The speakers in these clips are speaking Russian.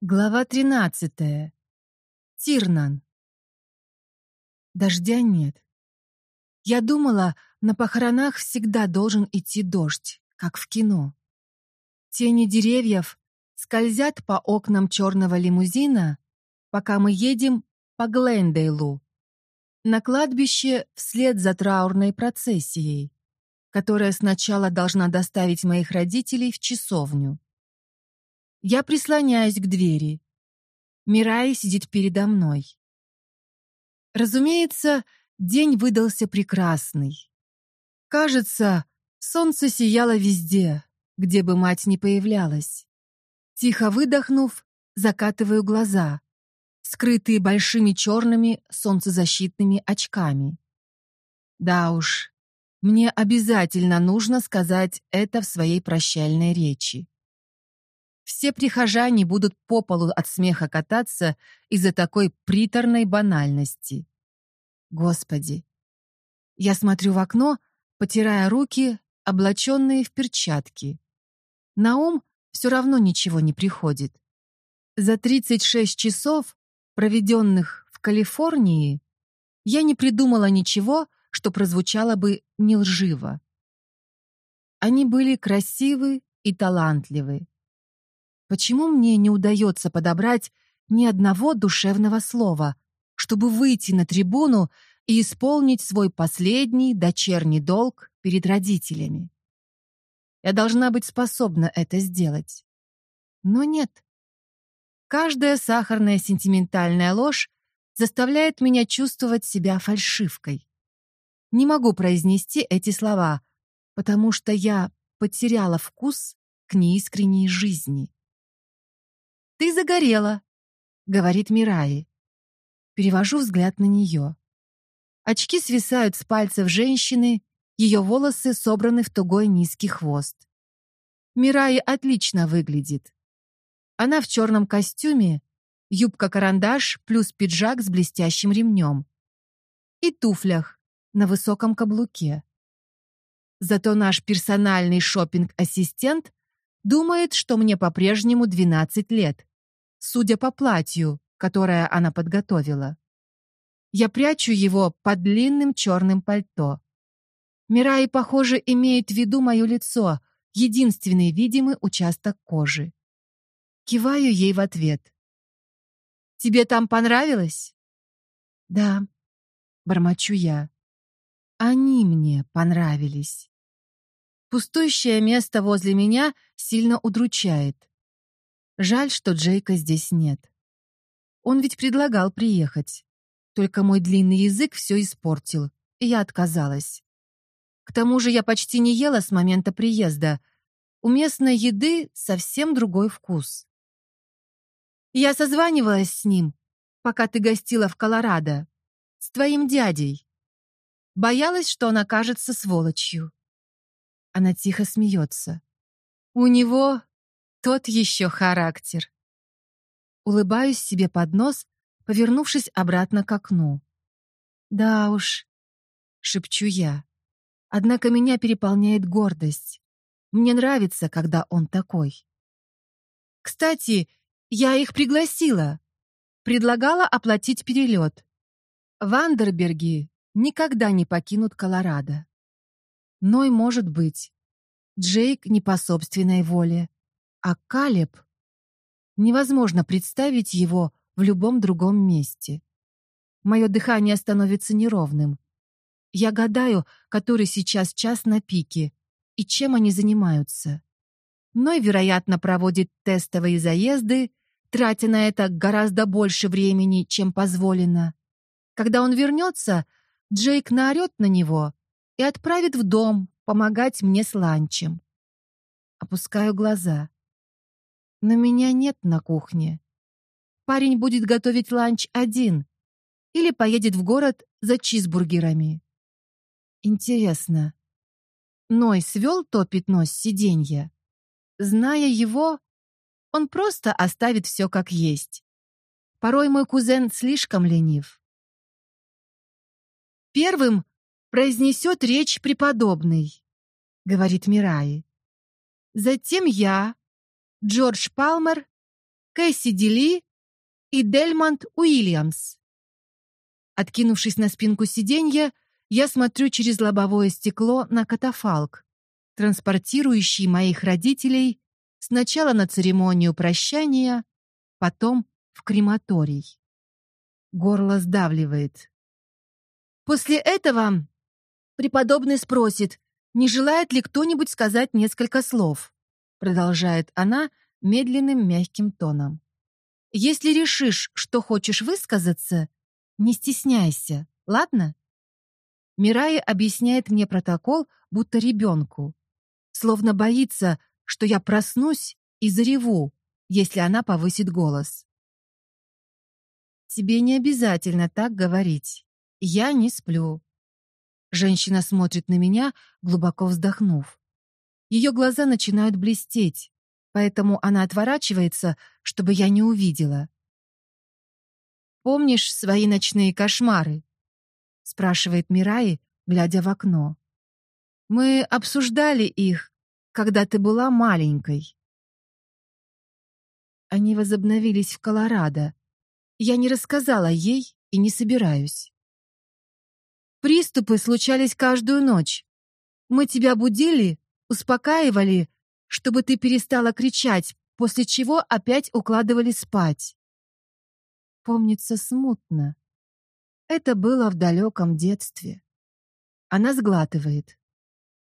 Глава 13. Тирнан. Дождя нет. Я думала, на похоронах всегда должен идти дождь, как в кино. Тени деревьев скользят по окнам черного лимузина, пока мы едем по Глендейлу. На кладбище вслед за траурной процессией, которая сначала должна доставить моих родителей в часовню. Я прислоняюсь к двери. Мирай сидит передо мной. Разумеется, день выдался прекрасный. Кажется, солнце сияло везде, где бы мать ни появлялась. Тихо выдохнув, закатываю глаза, скрытые большими черными солнцезащитными очками. Да уж, мне обязательно нужно сказать это в своей прощальной речи. Все прихожане будут по полу от смеха кататься из-за такой приторной банальности. Господи. Я смотрю в окно, потирая руки, облаченные в перчатки. На ум все равно ничего не приходит. За 36 часов, проведенных в Калифорнии, я не придумала ничего, что прозвучало бы не лживо. Они были красивы и талантливы. Почему мне не удается подобрать ни одного душевного слова, чтобы выйти на трибуну и исполнить свой последний дочерний долг перед родителями? Я должна быть способна это сделать. Но нет. Каждая сахарная сентиментальная ложь заставляет меня чувствовать себя фальшивкой. Не могу произнести эти слова, потому что я потеряла вкус к неискренней жизни. «Ты загорела», — говорит Мираи. Перевожу взгляд на нее. Очки свисают с пальцев женщины, ее волосы собраны в тугой низкий хвост. Мираи отлично выглядит. Она в черном костюме, юбка-карандаш плюс пиджак с блестящим ремнем. И туфлях на высоком каблуке. Зато наш персональный шопинг-ассистент думает, что мне по-прежнему 12 лет судя по платью, которое она подготовила. Я прячу его под длинным черным пальто. Мираи, похоже, имеет в виду мое лицо, единственный видимый участок кожи. Киваю ей в ответ. «Тебе там понравилось?» «Да», — бормочу я. «Они мне понравились». Пустующее место возле меня сильно удручает. Жаль, что Джейка здесь нет. Он ведь предлагал приехать. Только мой длинный язык все испортил, и я отказалась. К тому же я почти не ела с момента приезда. У местной еды совсем другой вкус. Я созванивалась с ним, пока ты гостила в Колорадо, с твоим дядей. Боялась, что он окажется сволочью. Она тихо смеется. У него тот еще характер. Улыбаюсь себе под нос, повернувшись обратно к окну. Да уж, шепчу я. Однако меня переполняет гордость. Мне нравится, когда он такой. Кстати, я их пригласила. Предлагала оплатить перелет. Вандерберги никогда не покинут Колорадо. Ной может быть. Джейк не по собственной воле. А Калеб... Невозможно представить его в любом другом месте. Мое дыхание становится неровным. Я гадаю, который сейчас час на пике и чем они занимаются. Ной, вероятно, проводит тестовые заезды, тратя на это гораздо больше времени, чем позволено. Когда он вернется, Джейк наорет на него и отправит в дом помогать мне с ланчем. Опускаю глаза. Но меня нет на кухне. Парень будет готовить ланч один или поедет в город за чизбургерами. Интересно, Ной свел то пятно с сиденья? Зная его, он просто оставит все как есть. Порой мой кузен слишком ленив. Первым произнесет речь преподобный, говорит Мираи. Затем я, Джордж Палмер, Кэсси Дили и Дельмонт Уильямс. Откинувшись на спинку сиденья, я смотрю через лобовое стекло на катафалк, транспортирующий моих родителей сначала на церемонию прощания, потом в крематорий. Горло сдавливает. После этого преподобный спросит, не желает ли кто-нибудь сказать несколько слов, продолжает она медленным мягким тоном. Если решишь, что хочешь высказаться, не стесняйся, ладно? Мирая объясняет мне протокол, будто ребенку. Словно боится, что я проснусь и зареву, если она повысит голос. Тебе не обязательно так говорить. Я не сплю. Женщина смотрит на меня, глубоко вздохнув. Ее глаза начинают блестеть, поэтому она отворачивается, чтобы я не увидела. «Помнишь свои ночные кошмары?» — спрашивает Мираи, глядя в окно. «Мы обсуждали их, когда ты была маленькой». Они возобновились в Колорадо. Я не рассказала ей и не собираюсь. Приступы случались каждую ночь. Мы тебя будили, успокаивали, чтобы ты перестала кричать, после чего опять укладывали спать. Помнится смутно. Это было в далеком детстве. Она сглатывает.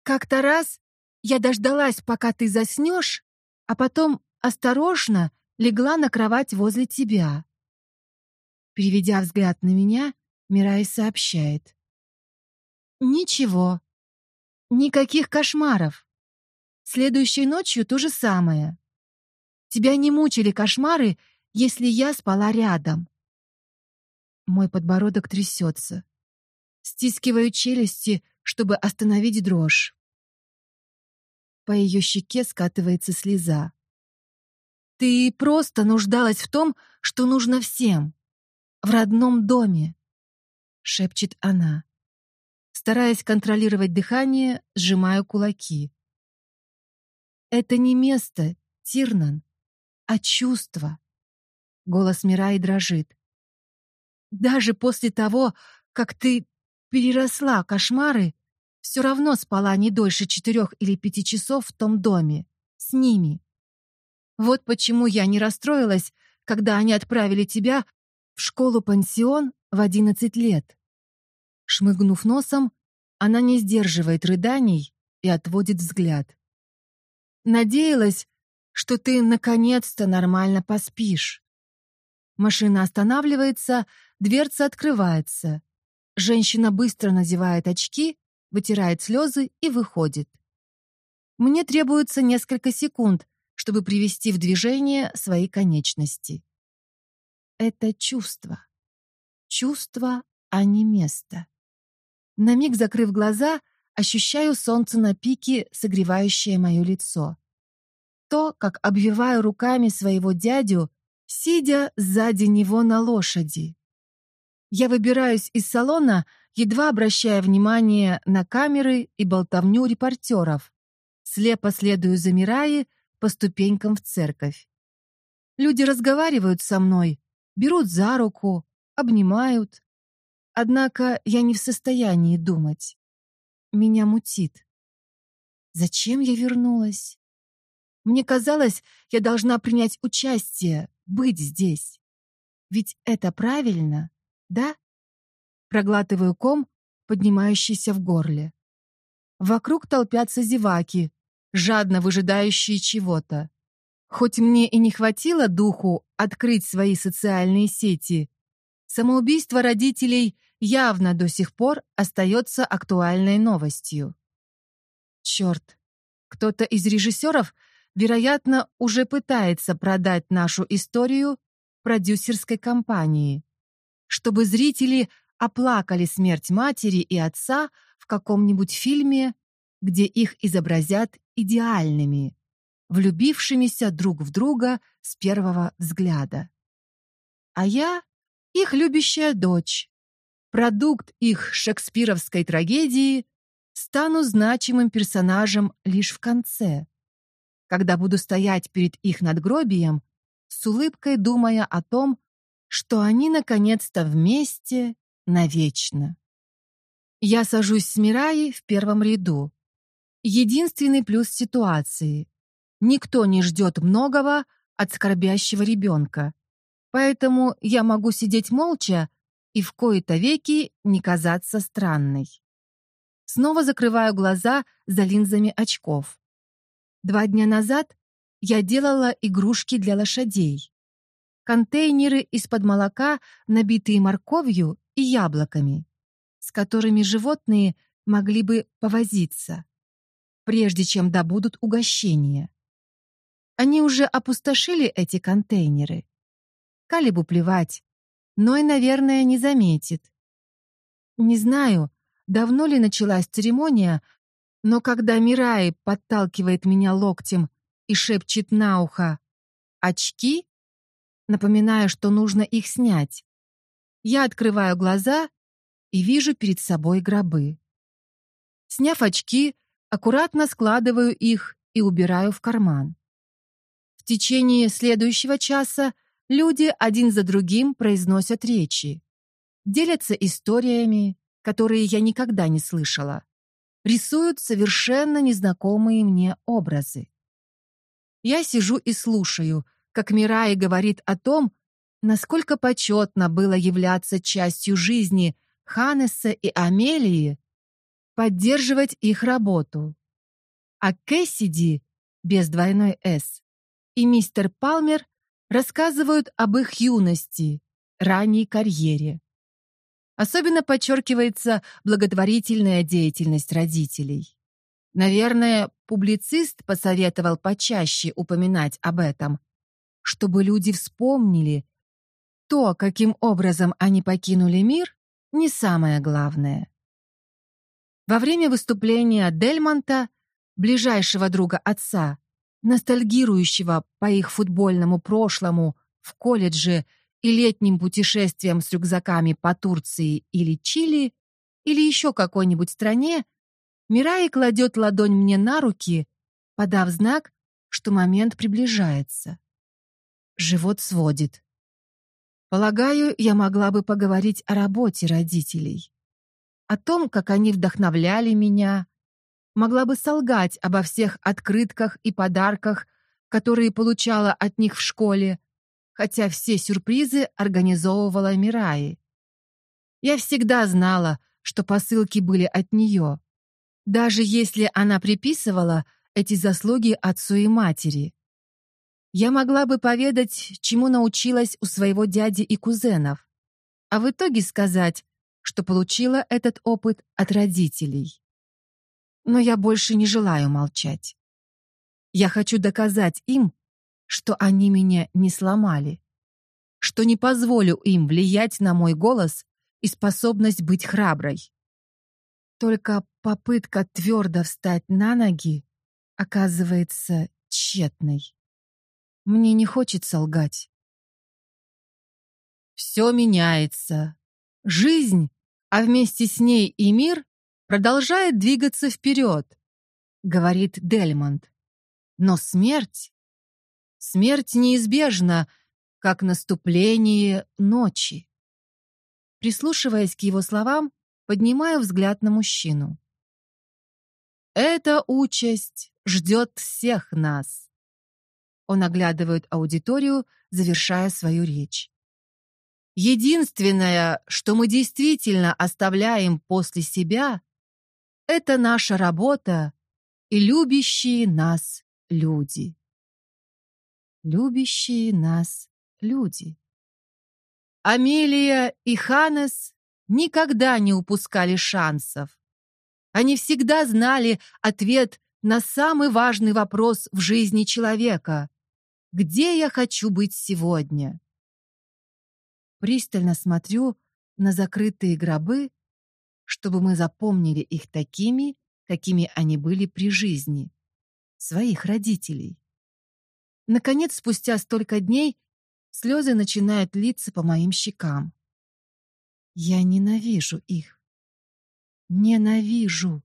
Как-то раз я дождалась, пока ты заснешь, а потом осторожно легла на кровать возле тебя. Переведя взгляд на меня, Мирай сообщает. Ничего. Никаких кошмаров. Следующей ночью то же самое. Тебя не мучили кошмары, если я спала рядом. Мой подбородок трясется. Стискиваю челюсти, чтобы остановить дрожь. По ее щеке скатывается слеза. Ты просто нуждалась в том, что нужно всем. В родном доме, шепчет она. Стараясь контролировать дыхание, сжимаю кулаки. Это не место, Тирнан, а чувство. Голос Мираи дрожит. Даже после того, как ты переросла кошмары, все равно спала не дольше четырех или пяти часов в том доме, с ними. Вот почему я не расстроилась, когда они отправили тебя в школу-пансион в одиннадцать лет. Шмыгнув носом, она не сдерживает рыданий и отводит взгляд. Надеялась, что ты наконец-то нормально поспишь. Машина останавливается, дверца открывается. Женщина быстро надевает очки, вытирает слезы и выходит. Мне требуется несколько секунд, чтобы привести в движение свои конечности. Это чувство. Чувство, а не место. На миг закрыв глаза, ощущаю солнце на пике, согревающее мое лицо. То, как обвиваю руками своего дядю, сидя сзади него на лошади. Я выбираюсь из салона, едва обращая внимание на камеры и болтовню репортеров. Слепо следую за Мираи по ступенькам в церковь. Люди разговаривают со мной, берут за руку, обнимают. Однако я не в состоянии думать. Меня мутит. Зачем я вернулась? Мне казалось, я должна принять участие, быть здесь. Ведь это правильно, да? Проглатываю ком, поднимающийся в горле. Вокруг толпятся зеваки, жадно выжидающие чего-то. Хоть мне и не хватило духу открыть свои социальные сети, самоубийство родителей явно до сих пор остается актуальной новостью. Черт, кто-то из режиссеров, вероятно, уже пытается продать нашу историю продюсерской компании, чтобы зрители оплакали смерть матери и отца в каком-нибудь фильме, где их изобразят идеальными, влюбившимися друг в друга с первого взгляда. А я — их любящая дочь, продукт их шекспировской трагедии, стану значимым персонажем лишь в конце, когда буду стоять перед их надгробием, с улыбкой думая о том, что они наконец-то вместе навечно. Я сажусь с Мираей в первом ряду. Единственный плюс ситуации. Никто не ждет многого от скорбящего ребенка. Поэтому я могу сидеть молча и в кои-то веки не казаться странной. Снова закрываю глаза за линзами очков. Два дня назад я делала игрушки для лошадей. Контейнеры из-под молока, набитые морковью и яблоками, с которыми животные могли бы повозиться, прежде чем добудут угощение. Они уже опустошили эти контейнеры. Калибу плевать, но и, наверное, не заметит. Не знаю, давно ли началась церемония, но когда Мирай подталкивает меня локтем и шепчет на ухо «Очки?», напоминая, что нужно их снять, я открываю глаза и вижу перед собой гробы. Сняв очки, аккуратно складываю их и убираю в карман. В течение следующего часа люди один за другим произносят речи, делятся историями, которые я никогда не слышала, рисуют совершенно незнакомые мне образы. Я сижу и слушаю, как Мирай говорит о том, насколько почетно было являться частью жизни Ханнеса и Амелии, поддерживать их работу. А Кэссиди, без двойной «С», и мистер Палмер рассказывают об их юности, ранней карьере. Особенно подчеркивается благотворительная деятельность родителей. Наверное, публицист посоветовал почаще упоминать об этом, чтобы люди вспомнили, то, каким образом они покинули мир, не самое главное. Во время выступления Дельмонта, ближайшего друга отца, ностальгирующего по их футбольному прошлому в колледже и летним путешествиям с рюкзаками по Турции или Чили, или еще какой-нибудь стране, Мирай кладет ладонь мне на руки, подав знак, что момент приближается. Живот сводит. Полагаю, я могла бы поговорить о работе родителей. О том, как они вдохновляли меня. Могла бы солгать обо всех открытках и подарках, которые получала от них в школе, хотя все сюрпризы организовывала Мираи. Я всегда знала, что посылки были от нее, даже если она приписывала эти заслуги отцу и матери. Я могла бы поведать, чему научилась у своего дяди и кузенов, а в итоге сказать, что получила этот опыт от родителей. Но я больше не желаю молчать. Я хочу доказать им, что они меня не сломали, что не позволю им влиять на мой голос и способность быть храброй. Только попытка твердо встать на ноги оказывается тщетной. Мне не хочется лгать. Все меняется. Жизнь, а вместе с ней и мир продолжает двигаться вперед, говорит Дельмонд. Но смерть Смерть неизбежна, как наступление ночи. Прислушиваясь к его словам, поднимаю взгляд на мужчину. Эта участь ждет всех нас. Он оглядывает аудиторию, завершая свою речь. Единственное, что мы действительно оставляем после себя, это наша работа и любящие нас люди любящие нас люди. Амелия и Ханес никогда не упускали шансов. Они всегда знали ответ на самый важный вопрос в жизни человека. Где я хочу быть сегодня? Пристально смотрю на закрытые гробы, чтобы мы запомнили их такими, какими они были при жизни, своих родителей. Наконец, спустя столько дней, слезы начинают литься по моим щекам. Я ненавижу их. Ненавижу.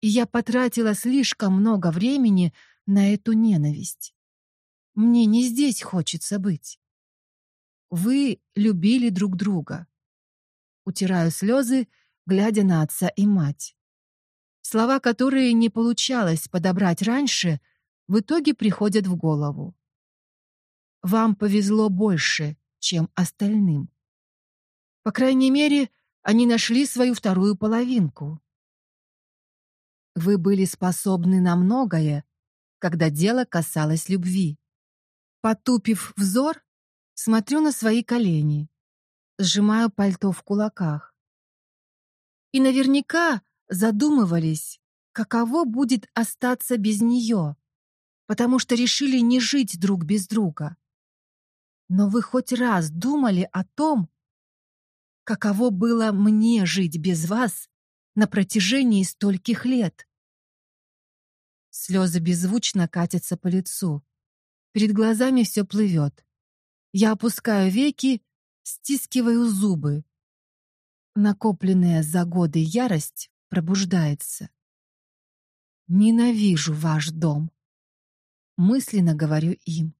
И я потратила слишком много времени на эту ненависть. мне не здесь хочется быть. Вы любили друг друга. Утираю слезы, глядя на отца и мать. Слова, которые не получалось подобрать раньше, в итоге приходят в голову. Вам повезло больше, чем остальным. По крайней мере, они нашли свою вторую половинку. Вы были способны на многое, когда дело касалось любви. Потупив взор, смотрю на свои колени, сжимаю пальто в кулаках. И наверняка задумывались, каково будет остаться без нее, потому что решили не жить друг без друга. Но вы хоть раз думали о том, каково было мне жить без вас на протяжении стольких лет? Слезы беззвучно катятся по лицу. Перед глазами все плывет. Я опускаю веки, стискиваю зубы. Накопленная за годы ярость пробуждается. Ненавижу ваш дом. Мысленно говорю им.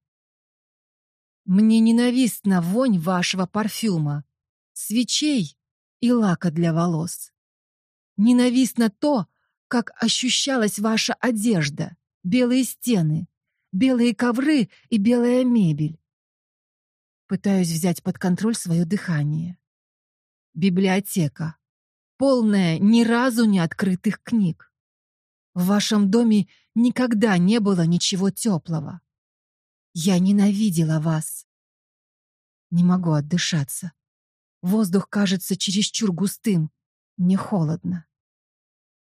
Мне ненавистна вонь вашего парфюма, свечей и лака для волос. Ненавистно то, как ощущалась ваша одежда, белые стены, белые ковры и белая мебель. Пытаюсь взять под контроль свое дыхание. Библиотека полная ни разу не открытых книг. В вашем доме никогда не было ничего теплого. Я ненавидела вас. Не могу отдышаться. Воздух кажется чересчур густым. Мне холодно.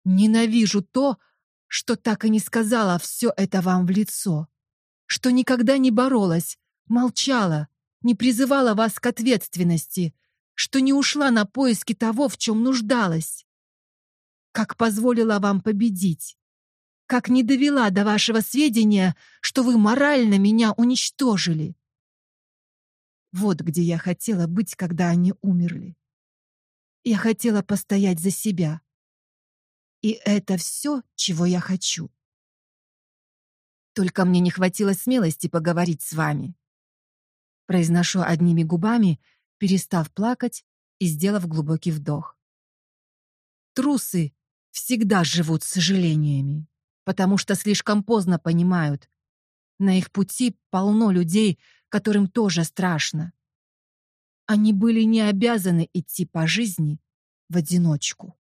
Ненавижу то, что так и не сказала все это вам в лицо. Что никогда не боролась, молчала, не призывала вас к ответственности, что не ушла на поиски того, в чем нуждалась. Как позволила вам победить. Как не довела до вашего сведения, что вы морально меня уничтожили. Вот где я хотела быть, когда они умерли. Я хотела постоять за себя. И это все, чего я хочу. Только мне не хватило смелости поговорить с вами. Произношу одними губами — перестав плакать и сделав глубокий вдох. Трусы всегда живут с сожалениями, потому что слишком поздно понимают. На их пути полно людей, которым тоже страшно. Они были не обязаны идти по жизни в одиночку.